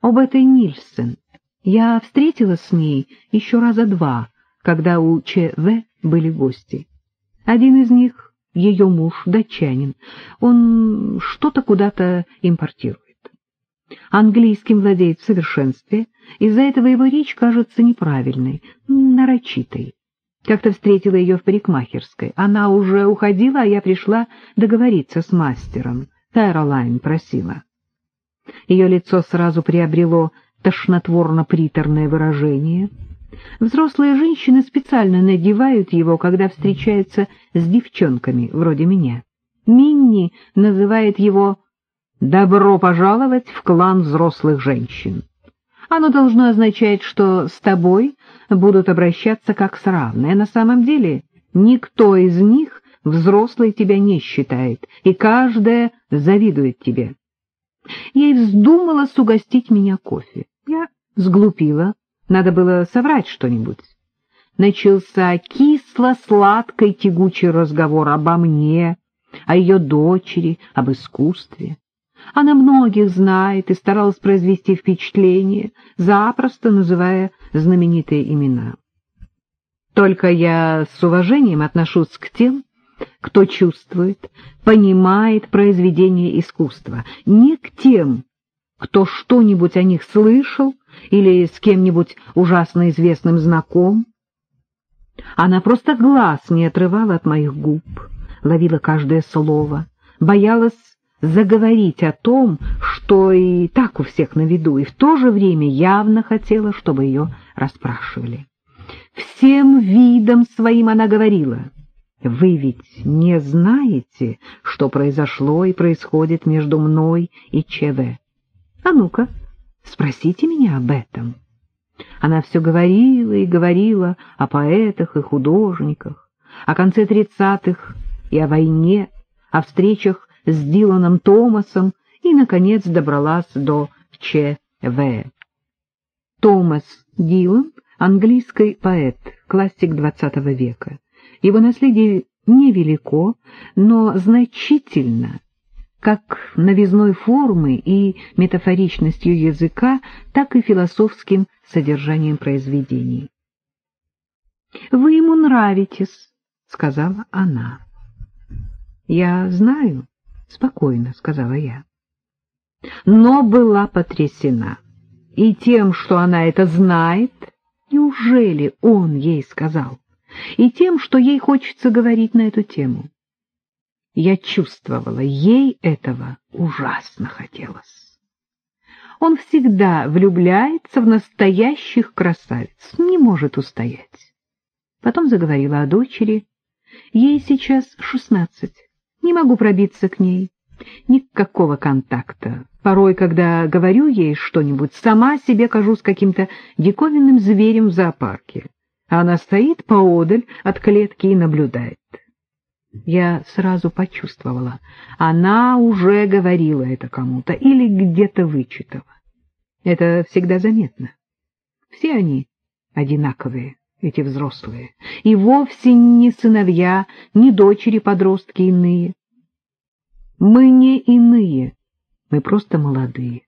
об этой Нильсен. Я встретилась с ней еще раза два, когда у ЧВ были гости. Один из них — ее муж, датчанин. Он что-то куда-то импортирует. Английским владеет в совершенстве, из-за этого его речь кажется неправильной, нарочитой. Как-то встретила ее в парикмахерской. Она уже уходила, а я пришла договориться с мастером. Кэролайн просила. Ее лицо сразу приобрело тошнотворно-приторное выражение. Взрослые женщины специально надевают его, когда встречаются с девчонками, вроде меня. Минни называет его «добро пожаловать в клан взрослых женщин». Оно должно означать, что с тобой будут обращаться как с равной, а на самом деле никто из них взрослый тебя не считает, и каждая завидует тебе. Ей вздумалось угостить меня кофе. Я сглупила, надо было соврать что-нибудь. Начался кисло-сладкий тягучий разговор обо мне, о ее дочери, об искусстве. Она многих знает и старалась произвести впечатление, запросто называя знаменитые имена. Только я с уважением отношусь к тем, кто чувствует, понимает произведение искусства, не к тем, кто что-нибудь о них слышал или с кем-нибудь ужасно известным знаком. Она просто глаз не отрывала от моих губ, ловила каждое слово, боялась заговорить о том, что и так у всех на виду, и в то же время явно хотела, чтобы ее расспрашивали. Всем видом своим она говорила — вы ведь не знаете, что произошло и происходит между мной и ЧВ. А ну-ка, спросите меня об этом. Она все говорила и говорила о поэтах и художниках, о конце тридцатых и о войне, о встречах с Диланом Томасом и, наконец, добралась до ЧВ. Томас Дилан — английский поэт, классик XX века. Его наследие невелико, но значительно, как новизной формы и метафоричностью языка, так и философским содержанием произведений. «Вы ему нравитесь», — сказала она. «Я знаю», — спокойно сказала я. Но была потрясена. И тем, что она это знает, неужели он ей сказал? И тем, что ей хочется говорить на эту тему. Я чувствовала, ей этого ужасно хотелось. Он всегда влюбляется в настоящих красавиц, не может устоять. Потом заговорила о дочери. Ей сейчас шестнадцать. Не могу пробиться к ней. Никакого контакта. Порой, когда говорю ей что-нибудь, сама себе кажусь каким-то диковинным зверем в зоопарке она стоит поодаль от клетки и наблюдает. Я сразу почувствовала, она уже говорила это кому-то или где-то вычитала. Это всегда заметно. Все они одинаковые, эти взрослые, и вовсе не сыновья, не дочери-подростки иные. Мы не иные, мы просто молодые.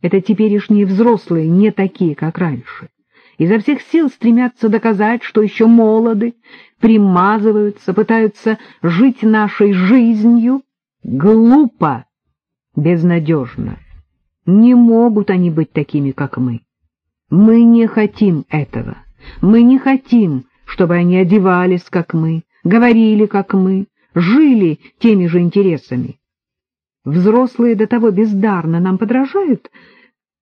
Это теперешние взрослые, не такие, как раньше изо всех сил стремятся доказать, что еще молоды, примазываются, пытаются жить нашей жизнью. Глупо, безнадежно. Не могут они быть такими, как мы. Мы не хотим этого. Мы не хотим, чтобы они одевались, как мы, говорили, как мы, жили теми же интересами. Взрослые до того бездарно нам подражают,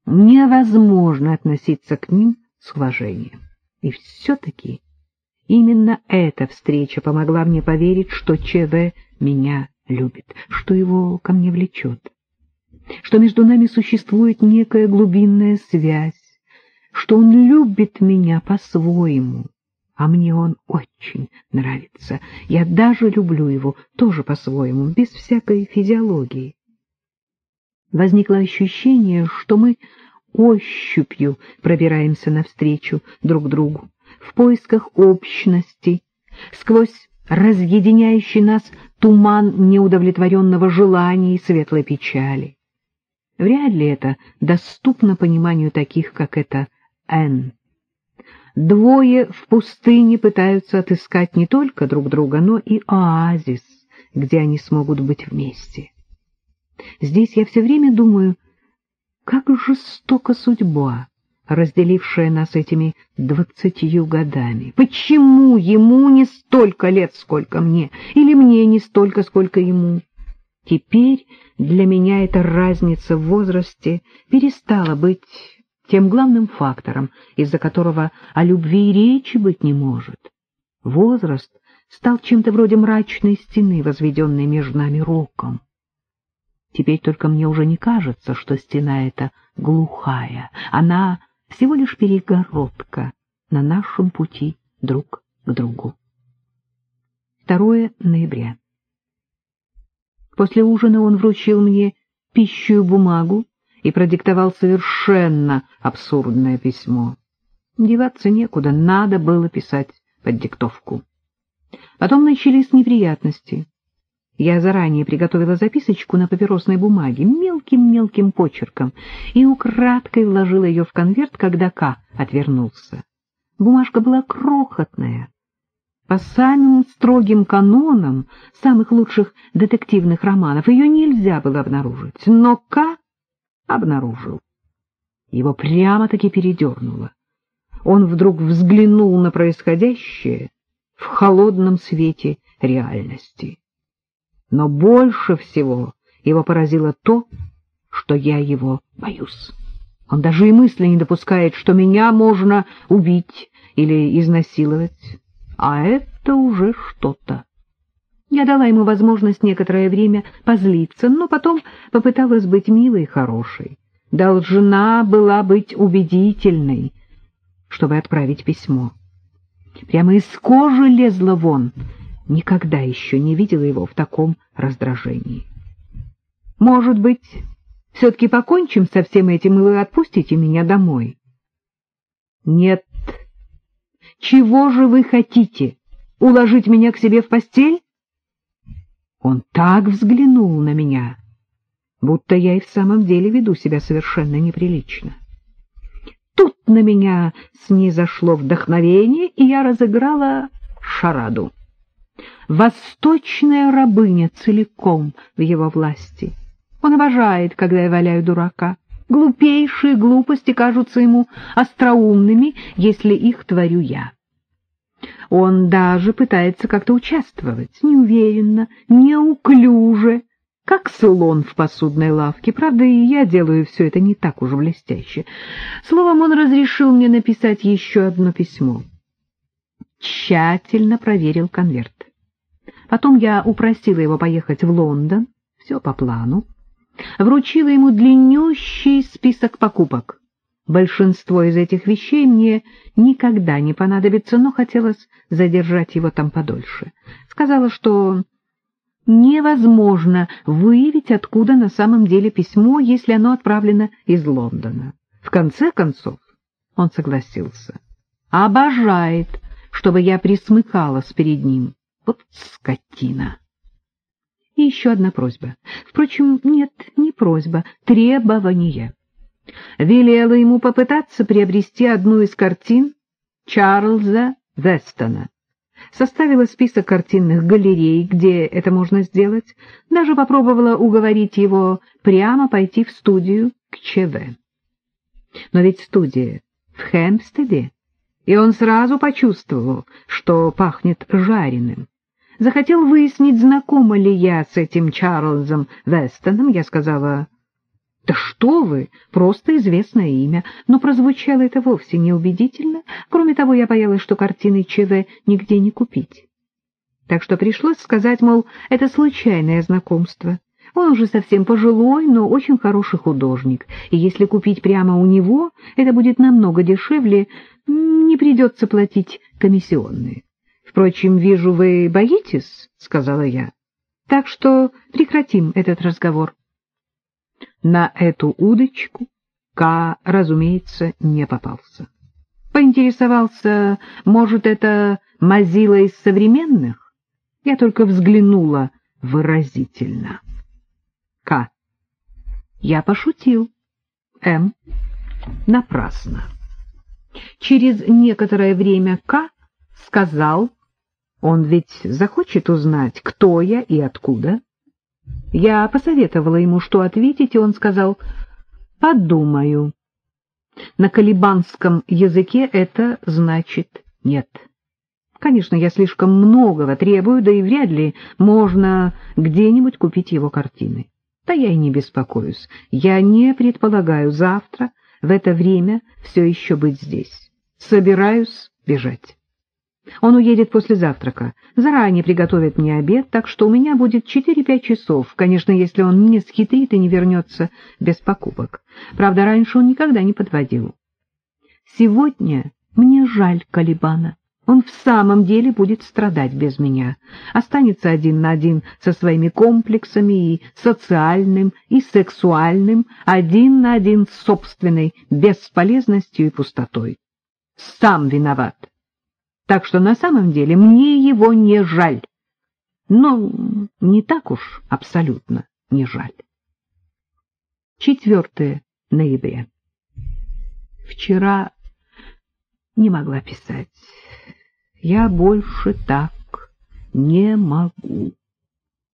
невозможно относиться к ним с уважением. И все-таки именно эта встреча помогла мне поверить, что ЧВ меня любит, что его ко мне влечет, что между нами существует некая глубинная связь, что он любит меня по-своему, а мне он очень нравится. Я даже люблю его тоже по-своему, без всякой физиологии. Возникло ощущение, что мы ощупью пробираемся навстречу друг другу, в поисках общности, сквозь разъединяющий нас туман неудовлетворенного желания и светлой печали. Вряд ли это доступно пониманию таких, как это Н. Двое в пустыне пытаются отыскать не только друг друга, но и оазис, где они смогут быть вместе. Здесь я все время думаю, как жестока судьба, разделившая нас этими двадцатью годами. Почему ему не столько лет, сколько мне, или мне не столько, сколько ему? Теперь для меня эта разница в возрасте перестала быть тем главным фактором, из-за которого о любви речи быть не может. Возраст стал чем-то вроде мрачной стены, возведенной между нами роком. Теперь только мне уже не кажется, что стена эта глухая. Она всего лишь перегородка на нашем пути друг к другу. 2 ноября. После ужина он вручил мне пищу бумагу и продиктовал совершенно абсурдное письмо. Деваться некуда, надо было писать под диктовку. Потом начались неприятности. Я заранее приготовила записочку на папиросной бумаге мелким-мелким почерком и украдкой вложила ее в конверт, когда К отвернулся. Бумажка была крохотная. По самым строгим канонам самых лучших детективных романов ее нельзя было обнаружить, но К обнаружил. Его прямо-таки передернуло. Он вдруг взглянул на происходящее в холодном свете реальности но больше всего его поразило то, что я его боюсь. Он даже и мысли не допускает, что меня можно убить или изнасиловать, а это уже что-то. Я дала ему возможность некоторое время позлиться, но потом попыталась быть милой и хорошей. Должна была быть убедительной, чтобы отправить письмо. Прямо из кожи лезла вон — никогда еще не видела его в таком раздражении. «Может быть, все-таки покончим со всем этим, и вы отпустите меня домой?» «Нет. Чего же вы хотите? Уложить меня к себе в постель?» Он так взглянул на меня, будто я и в самом деле веду себя совершенно неприлично. Тут на меня снизошло вдохновение, и я разыграла шараду. Восточная рабыня целиком в его власти. Он обожает, когда я валяю дурака. Глупейшие глупости кажутся ему остроумными, если их творю я. Он даже пытается как-то участвовать, неуверенно, неуклюже, как слон в посудной лавке. Правда, и я делаю все это не так уж блестяще. Словом, он разрешил мне написать еще одно письмо. Тщательно проверил конверт. Потом я упросила его поехать в Лондон, все по плану. Вручила ему длиннющий список покупок. Большинство из этих вещей мне никогда не понадобится, но хотелось задержать его там подольше. Сказала, что невозможно выявить, откуда на самом деле письмо, если оно отправлено из Лондона. В конце концов он согласился. Обожает, чтобы я присмыкалась перед ним. Вот скотина. И еще одна просьба. Впрочем, нет, не просьба, требование. Велела ему попытаться приобрести одну из картин Чарльза Вестона. Составила список картинных галерей, где это можно сделать, даже попробовала уговорить его прямо пойти в студию к ЧВ. Но ведь студия в Хэмпстеде, и он сразу почувствовал, что пахнет жареным захотел выяснить, знакома ли я с этим Чарльзом Вестоном, я сказала, «Да что вы, просто известное имя», но прозвучало это вовсе неубедительно. Кроме того, я боялась, что картины ЧВ нигде не купить. Так что пришлось сказать, мол, это случайное знакомство. Он уже совсем пожилой, но очень хороший художник, и если купить прямо у него, это будет намного дешевле, не придется платить комиссионные. Впрочем, вижу, вы боитесь, — сказала я. Так что прекратим этот разговор. На эту удочку Ка, разумеется, не попался. Поинтересовался, может, это Мазила из современных? Я только взглянула выразительно. К. Я пошутил. М. Напрасно. Через некоторое время К. сказал, он ведь захочет узнать, кто я и откуда. Я посоветовала ему, что ответить, и он сказал «подумаю». На калибанском языке это значит «нет». Конечно, я слишком многого требую, да и вряд ли можно где-нибудь купить его картины. Да я и не беспокоюсь. Я не предполагаю завтра в это время все еще быть здесь. Собираюсь бежать. Он уедет после завтрака, заранее приготовит мне обед, так что у меня будет четыре-пять часов, конечно, если он не схитрит и не вернется без покупок. Правда, раньше он никогда не подводил. Сегодня мне жаль Калибана. Он в самом деле будет страдать без меня, останется один на один со своими комплексами и социальным, и сексуальным, один на один с собственной бесполезностью и пустотой. Сам виноват. Так что на самом деле мне его не жаль. Но не так уж абсолютно не жаль. 4 ноября. Вчера не могла писать. Я больше так не могу.